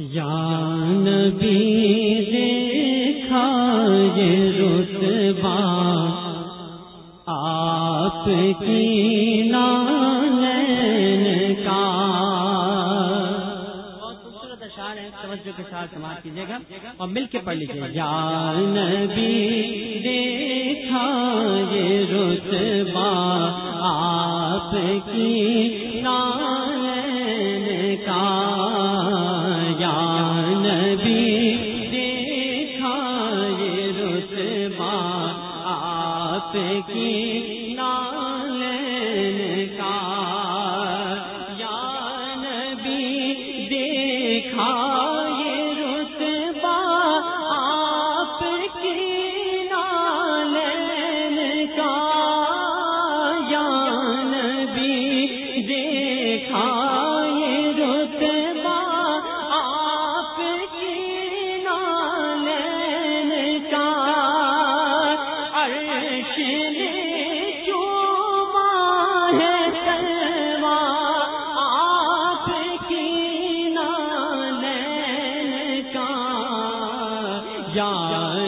نبی دیکھا یہ رتبہ آپ کی نان کا۔ بہت خوبصورت اشعار ہے توجہ کے ساتھ سماعت کیجیے گا اور مل کے پڑھ لیجیے یا نبی دیکھا یہ رتبہ آپ کی نان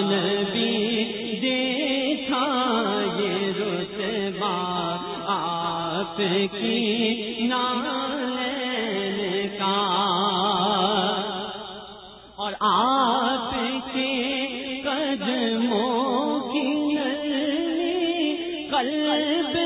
نبی دیکھا یہ رتبہ آپ کی نالین کا۔ اور آپ کے قدموں قلب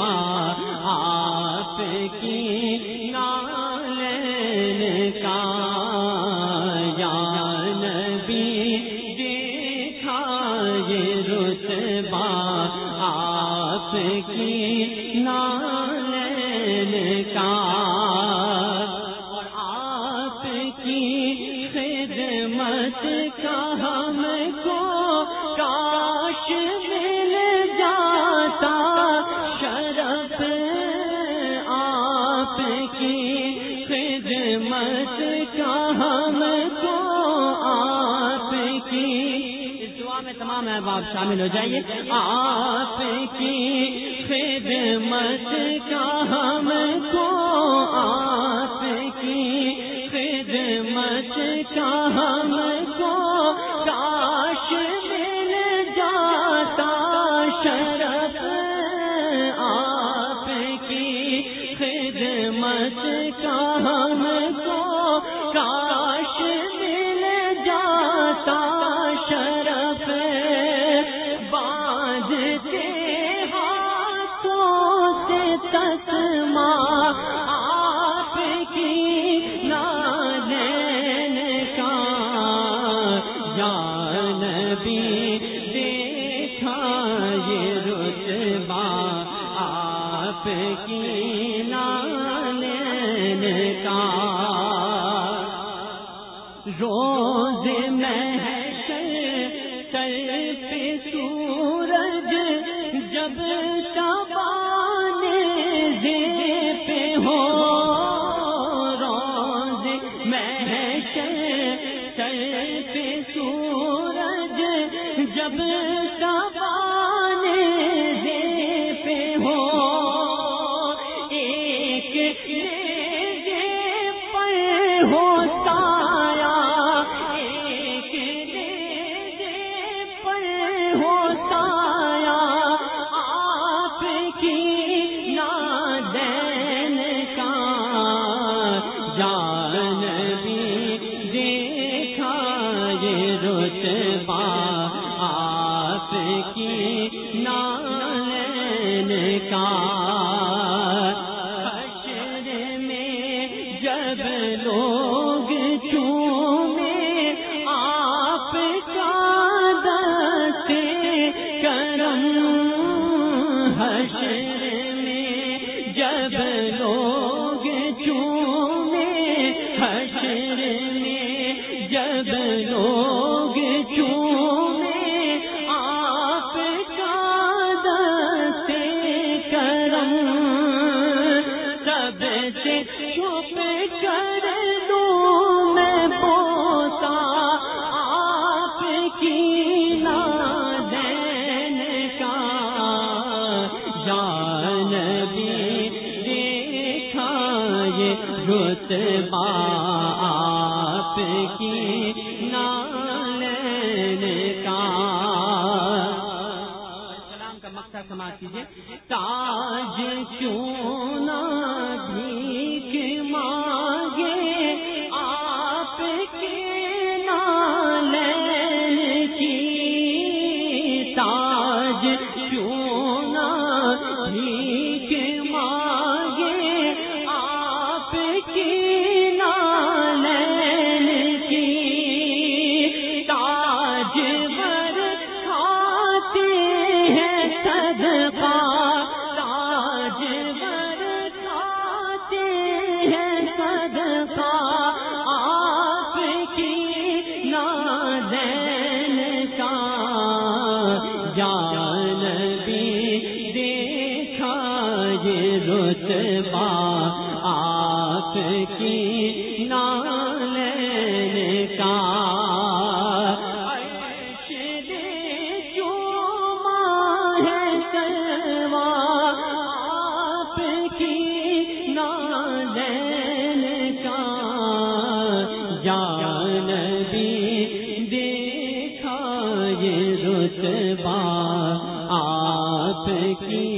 آپ کی نالین کا جان جی دیکھا یہ رتبہ آپ کی نالین کا اور آپ کی خدمت کا ہم کو کاش ہم کو آپ کی اس دعا میں تمام احباب شامل ہو جائیے۔ آپ کی خدمت کا ہم کو آپ کی خدمت کا ہم کو کاش مل جاتا شرف۔ آپ کی خدمت کا آپ کی نالین کا روز محشر سر پہ سورج جب شبان نان میں جب لوگ آپ کا دست کرم میں جب لوگ میں جب لوگ رتبہ آپ کی نالین کا سلام کا مقصد سماج کیجیے تاج کیوں نہ یہ رتبہ آپ کی نالین کا آپ کی کا دیکھا یہ رتبہ آپ کی